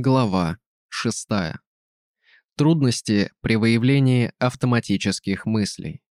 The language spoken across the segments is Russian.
Глава 6. Трудности при выявлении автоматических мыслей.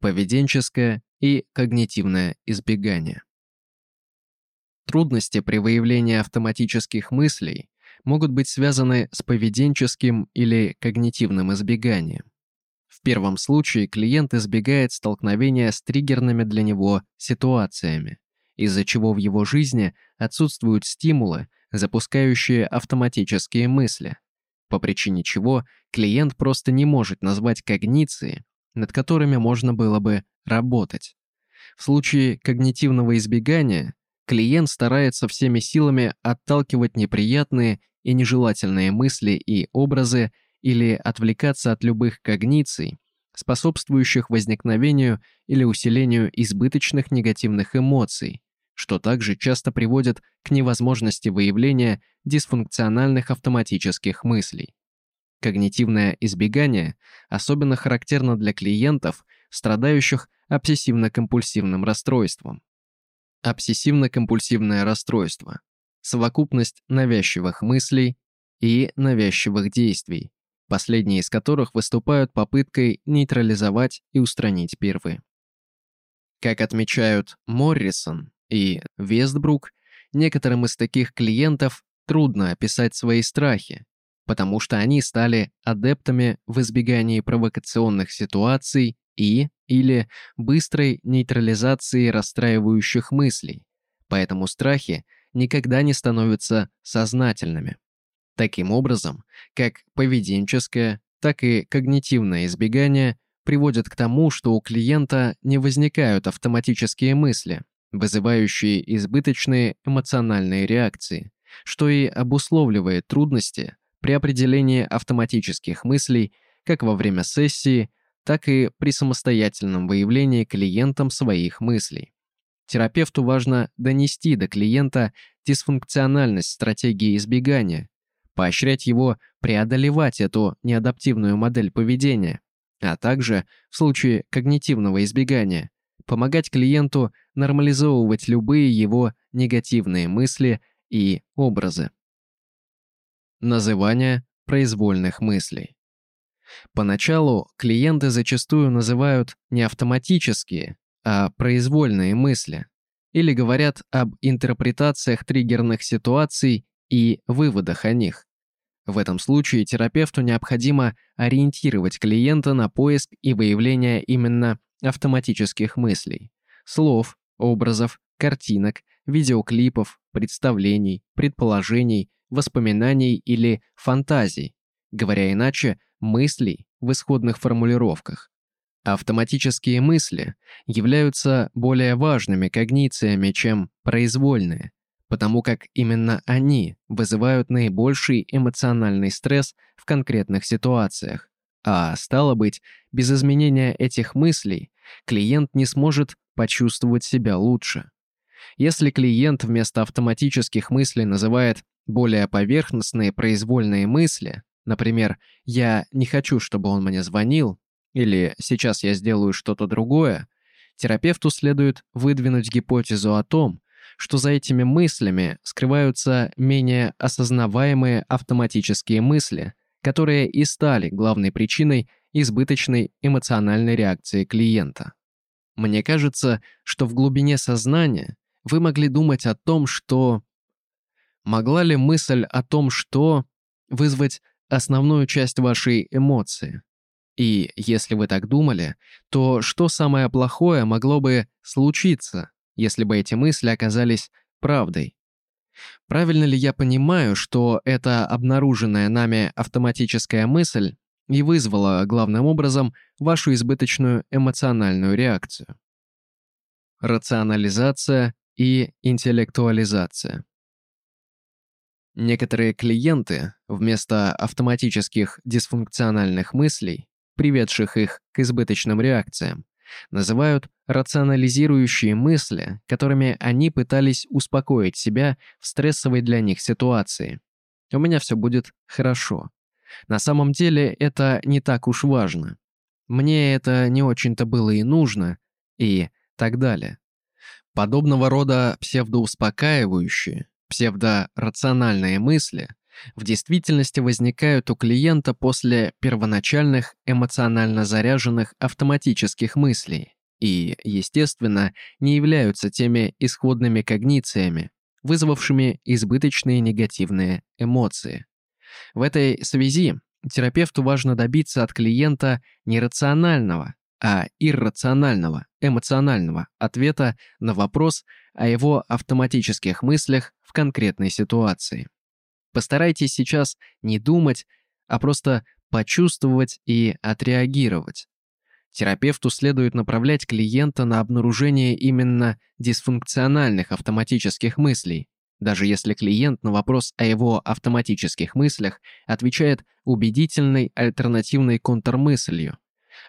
Поведенческое и когнитивное избегание. Трудности при выявлении автоматических мыслей могут быть связаны с поведенческим или когнитивным избеганием. В первом случае клиент избегает столкновения с триггерными для него ситуациями, из-за чего в его жизни отсутствуют стимулы, запускающие автоматические мысли, по причине чего клиент просто не может назвать когниции, над которыми можно было бы работать. В случае когнитивного избегания клиент старается всеми силами отталкивать неприятные и нежелательные мысли и образы или отвлекаться от любых когниций, способствующих возникновению или усилению избыточных негативных эмоций, что также часто приводит к невозможности выявления дисфункциональных автоматических мыслей. Когнитивное избегание особенно характерно для клиентов, страдающих обсессивно-компульсивным расстройством. Обсессивно-компульсивное расстройство – совокупность навязчивых мыслей и навязчивых действий, последние из которых выступают попыткой нейтрализовать и устранить первые. Как отмечают Моррисон, и Вестбрук, некоторым из таких клиентов трудно описать свои страхи, потому что они стали адептами в избегании провокационных ситуаций и или быстрой нейтрализации расстраивающих мыслей, поэтому страхи никогда не становятся сознательными. Таким образом, как поведенческое, так и когнитивное избегание приводят к тому, что у клиента не возникают автоматические мысли, вызывающие избыточные эмоциональные реакции, что и обусловливает трудности при определении автоматических мыслей как во время сессии, так и при самостоятельном выявлении клиентам своих мыслей. Терапевту важно донести до клиента дисфункциональность стратегии избегания, поощрять его преодолевать эту неадаптивную модель поведения, а также, в случае когнитивного избегания, помогать клиенту нормализовывать любые его негативные мысли и образы. Называние произвольных мыслей. Поначалу клиенты зачастую называют не автоматические, а произвольные мысли или говорят об интерпретациях триггерных ситуаций и выводах о них. В этом случае терапевту необходимо ориентировать клиента на поиск и выявление именно автоматических мыслей, слов, образов, картинок, видеоклипов, представлений, предположений, воспоминаний или фантазий, говоря иначе, мыслей в исходных формулировках. Автоматические мысли являются более важными когнициями, чем произвольные, потому как именно они вызывают наибольший эмоциональный стресс в конкретных ситуациях. А стало быть, без изменения этих мыслей клиент не сможет почувствовать себя лучше. Если клиент вместо автоматических мыслей называет более поверхностные произвольные мысли, например, «я не хочу, чтобы он мне звонил» или «сейчас я сделаю что-то другое», терапевту следует выдвинуть гипотезу о том, что за этими мыслями скрываются менее осознаваемые автоматические мысли – которые и стали главной причиной избыточной эмоциональной реакции клиента. Мне кажется, что в глубине сознания вы могли думать о том, что... Могла ли мысль о том, что... вызвать основную часть вашей эмоции? И если вы так думали, то что самое плохое могло бы случиться, если бы эти мысли оказались правдой? Правильно ли я понимаю, что эта обнаруженная нами автоматическая мысль и вызвала главным образом вашу избыточную эмоциональную реакцию? Рационализация и интеллектуализация. Некоторые клиенты вместо автоматических дисфункциональных мыслей, приведших их к избыточным реакциям, называют рационализирующие мысли, которыми они пытались успокоить себя в стрессовой для них ситуации. У меня все будет хорошо. На самом деле это не так уж важно. Мне это не очень-то было и нужно, и так далее. Подобного рода псевдоуспокаивающие, Псевдорациональные мысли в действительности возникают у клиента после первоначальных эмоционально заряженных автоматических мыслей и, естественно, не являются теми исходными когнициями, вызвавшими избыточные негативные эмоции. В этой связи терапевту важно добиться от клиента не рационального, а иррационального, эмоционального ответа на вопрос о его автоматических мыслях в конкретной ситуации. Постарайтесь сейчас не думать, а просто почувствовать и отреагировать. Терапевту следует направлять клиента на обнаружение именно дисфункциональных автоматических мыслей, даже если клиент на вопрос о его автоматических мыслях отвечает убедительной альтернативной контрмыслью.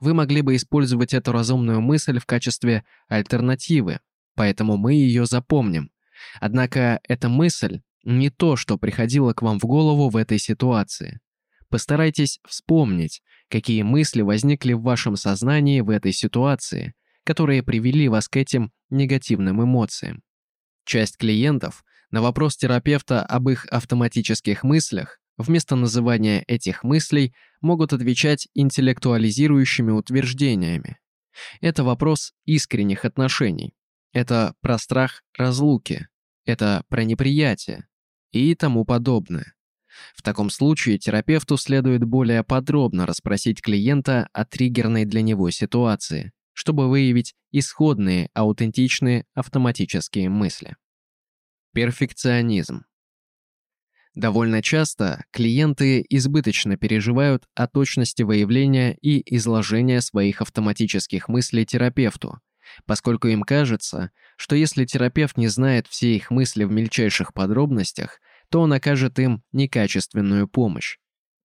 Вы могли бы использовать эту разумную мысль в качестве альтернативы, поэтому мы ее запомним. Однако эта мысль не то, что приходило к вам в голову в этой ситуации. Постарайтесь вспомнить, какие мысли возникли в вашем сознании в этой ситуации, которые привели вас к этим негативным эмоциям. Часть клиентов на вопрос терапевта об их автоматических мыслях вместо называния этих мыслей могут отвечать интеллектуализирующими утверждениями. Это вопрос искренних отношений. Это про страх разлуки. Это про неприятие. И тому подобное. В таком случае терапевту следует более подробно расспросить клиента о триггерной для него ситуации, чтобы выявить исходные, аутентичные автоматические мысли. Перфекционизм. Довольно часто клиенты избыточно переживают о точности выявления и изложения своих автоматических мыслей терапевту, поскольку им кажется, что если терапевт не знает все их мысли в мельчайших подробностях, то он окажет им некачественную помощь.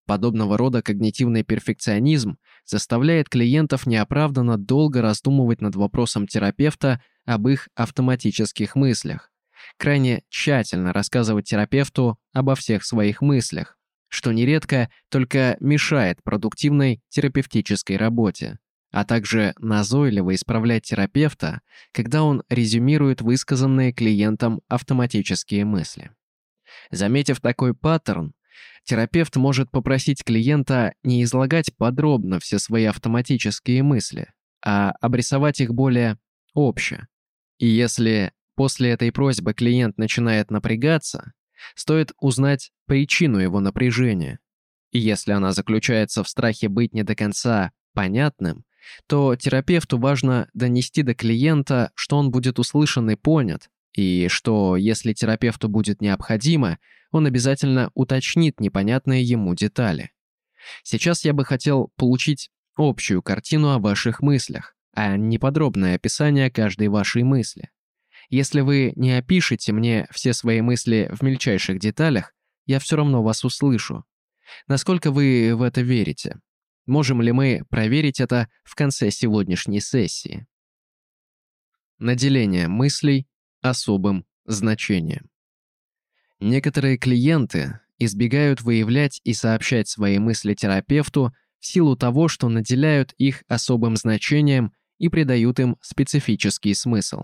Подобного рода когнитивный перфекционизм заставляет клиентов неоправданно долго раздумывать над вопросом терапевта об их автоматических мыслях, крайне тщательно рассказывать терапевту обо всех своих мыслях, что нередко только мешает продуктивной терапевтической работе, а также назойливо исправлять терапевта, когда он резюмирует высказанные клиентам автоматические мысли. Заметив такой паттерн, терапевт может попросить клиента не излагать подробно все свои автоматические мысли, а обрисовать их более обще. И если после этой просьбы клиент начинает напрягаться, стоит узнать причину его напряжения. И если она заключается в страхе быть не до конца понятным, то терапевту важно донести до клиента, что он будет услышан и понят, и что, если терапевту будет необходимо, он обязательно уточнит непонятные ему детали. Сейчас я бы хотел получить общую картину о ваших мыслях, а не подробное описание каждой вашей мысли. Если вы не опишете мне все свои мысли в мельчайших деталях, я все равно вас услышу. Насколько вы в это верите? Можем ли мы проверить это в конце сегодняшней сессии? Наделение мыслей особым значением. Некоторые клиенты избегают выявлять и сообщать свои мысли терапевту в силу того, что наделяют их особым значением и придают им специфический смысл.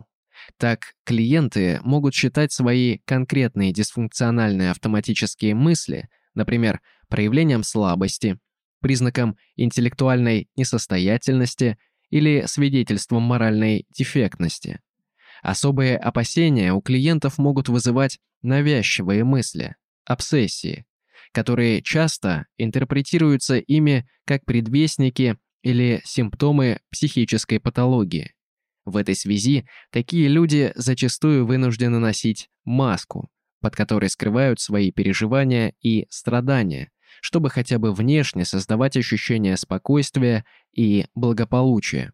Так, клиенты могут считать свои конкретные дисфункциональные автоматические мысли, например, проявлением слабости, признаком интеллектуальной несостоятельности или свидетельством моральной дефектности. Особые опасения у клиентов могут вызывать навязчивые мысли, обсессии, которые часто интерпретируются ими как предвестники или симптомы психической патологии. В этой связи такие люди зачастую вынуждены носить маску, под которой скрывают свои переживания и страдания, чтобы хотя бы внешне создавать ощущение спокойствия и благополучия.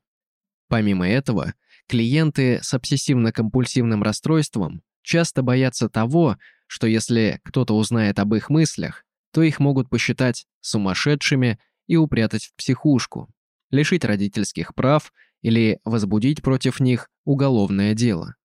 Помимо этого, Клиенты с обсессивно-компульсивным расстройством часто боятся того, что если кто-то узнает об их мыслях, то их могут посчитать сумасшедшими и упрятать в психушку, лишить родительских прав или возбудить против них уголовное дело.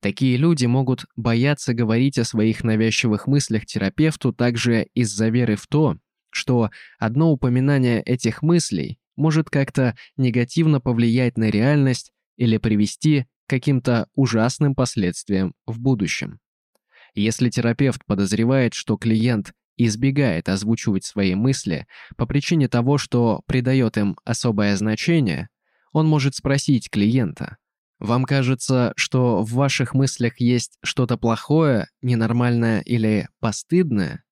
Такие люди могут бояться говорить о своих навязчивых мыслях терапевту также из-за веры в то, что одно упоминание этих мыслей может как-то негативно повлиять на реальность или привести к каким-то ужасным последствиям в будущем. Если терапевт подозревает, что клиент избегает озвучивать свои мысли по причине того, что придает им особое значение, он может спросить клиента, «Вам кажется, что в ваших мыслях есть что-то плохое, ненормальное или постыдное?»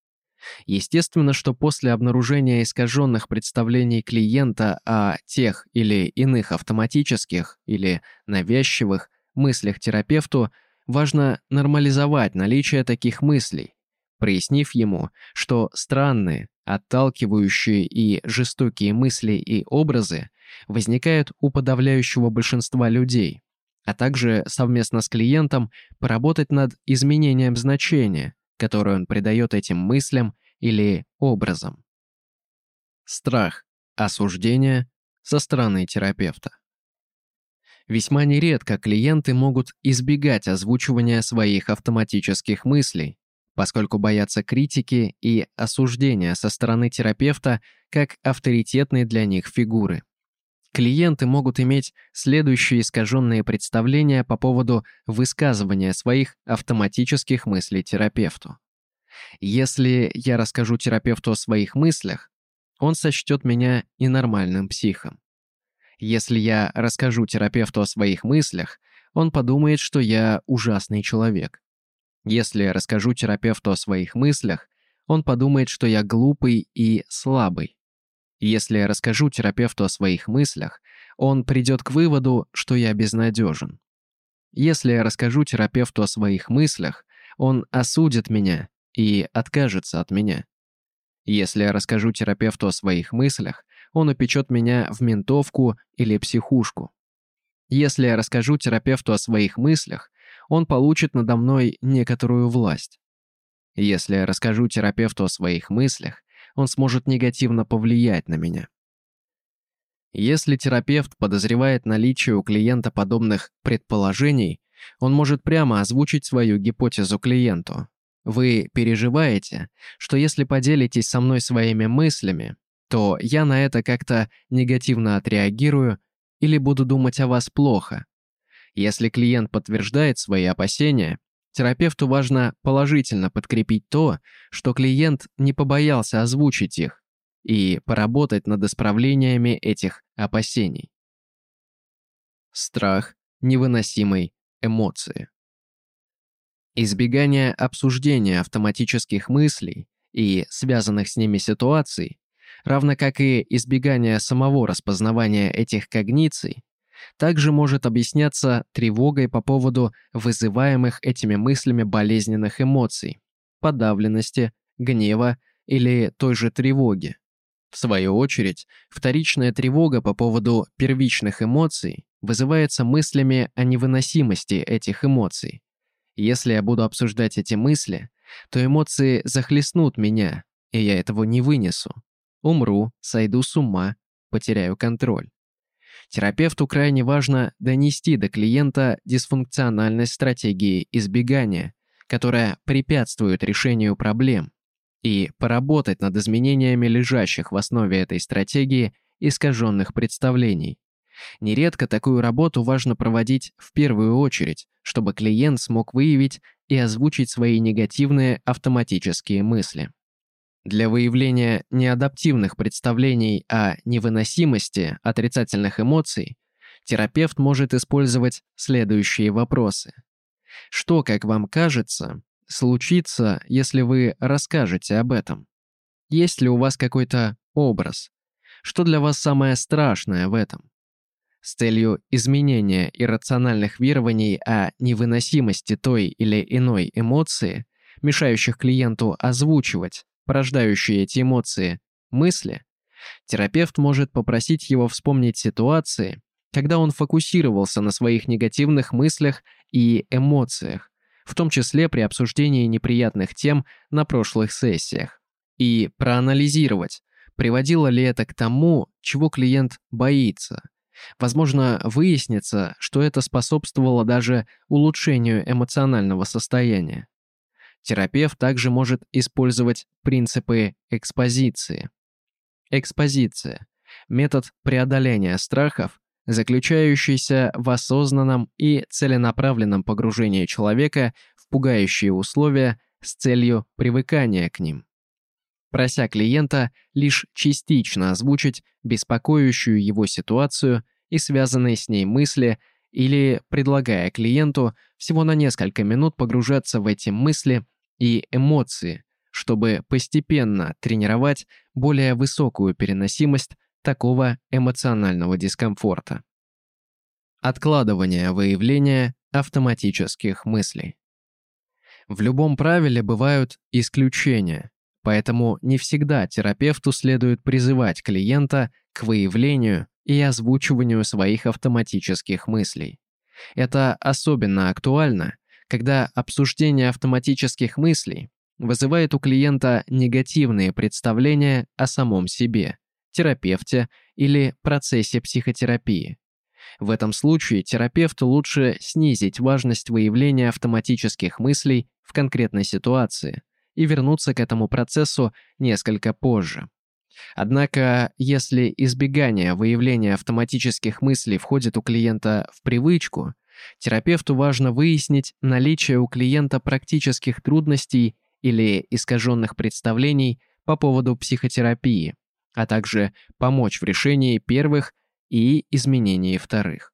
Естественно, что после обнаружения искаженных представлений клиента о тех или иных автоматических или навязчивых мыслях терапевту важно нормализовать наличие таких мыслей, прояснив ему, что странные, отталкивающие и жестокие мысли и образы возникают у подавляющего большинства людей, а также совместно с клиентом поработать над изменением значения, которое он придает этим мыслям или образом. Страх, осуждение со стороны терапевта. Весьма нередко клиенты могут избегать озвучивания своих автоматических мыслей, поскольку боятся критики и осуждения со стороны терапевта как авторитетной для них фигуры. Клиенты могут иметь следующие искаженные представления по поводу высказывания своих автоматических мыслей терапевту. Если я расскажу терапевту о своих мыслях, он сочтет меня ненормальным психом. Если я расскажу терапевту о своих мыслях, он подумает, что я ужасный человек. Если расскажу терапевту о своих мыслях, он подумает, что я глупый и слабый. Если я расскажу терапевту о своих мыслях, он придет к выводу, что я безнадежен. Если я расскажу терапевту о своих мыслях, он осудит меня и откажется от меня. Если я расскажу терапевту о своих мыслях, он упечет меня в ментовку или психушку. Если я расскажу терапевту о своих мыслях, он получит надо мной некоторую власть. Если я расскажу терапевту о своих мыслях, он сможет негативно повлиять на меня. Если терапевт подозревает наличие у клиента подобных предположений, он может прямо озвучить свою гипотезу клиенту. Вы переживаете, что если поделитесь со мной своими мыслями, то я на это как-то негативно отреагирую или буду думать о вас плохо, если клиент подтверждает свои опасения, терапевту важно положительно подкрепить то, что клиент не побоялся озвучить их, и поработать над исправлениями этих опасений. Страх невыносимой эмоции. Избегание обсуждения автоматических мыслей и связанных с ними ситуаций, равно как и избегание самого распознавания этих когниций, также может объясняться тревогой по поводу вызываемых этими мыслями болезненных эмоций, подавленности, гнева или той же тревоги. В свою очередь, вторичная тревога по поводу первичных эмоций вызывается мыслями о невыносимости этих эмоций. Если я буду обсуждать эти мысли, то эмоции захлестнут меня, и я этого не вынесу. Умру, сойду с ума, потеряю контроль. Терапевту крайне важно донести до клиента дисфункциональность стратегии избегания, которая препятствует решению проблем, и поработать над изменениями лежащих в основе этой стратегии искаженных представлений. Нередко такую работу важно проводить в первую очередь, чтобы клиент смог выявить и озвучить свои негативные автоматические мысли. Для выявления неадаптивных представлений о невыносимости отрицательных эмоций терапевт может использовать следующие вопросы. Что, как вам кажется, случится, если вы расскажете об этом? Есть ли у вас какой-то образ? Что для вас самое страшное в этом? С целью изменения иррациональных верований о невыносимости той или иной эмоции, мешающих клиенту озвучивать порождающие эти эмоции, мысли, терапевт может попросить его вспомнить ситуации, когда он фокусировался на своих негативных мыслях и эмоциях, в том числе при обсуждении неприятных тем на прошлых сессиях, и проанализировать, приводило ли это к тому, чего клиент боится. Возможно, выяснится, что это способствовало даже улучшению эмоционального состояния. Терапевт также может использовать принципы экспозиции. Экспозиция – метод преодоления страхов, заключающийся в осознанном и целенаправленном погружении человека в пугающие условия с целью привыкания к ним. Прося клиента лишь частично озвучить беспокоящую его ситуацию и связанные с ней мысли или предлагая клиенту всего на несколько минут погружаться в эти мысли и эмоции, чтобы постепенно тренировать более высокую переносимость такого эмоционального дискомфорта. Откладывание выявления автоматических мыслей. В любом правиле бывают исключения, поэтому не всегда терапевту следует призывать клиента к выявлению и озвучиванию своих автоматических мыслей. Это особенно актуально, когда обсуждение автоматических мыслей вызывает у клиента негативные представления о самом себе, терапевте или процессе психотерапии. В этом случае терапевту лучше снизить важность выявления автоматических мыслей в конкретной ситуации и вернуться к этому процессу несколько позже. Однако, если избегание выявления автоматических мыслей входит у клиента в привычку, терапевту важно выяснить наличие у клиента практических трудностей или искаженных представлений по поводу психотерапии, а также помочь в решении первых и изменении вторых.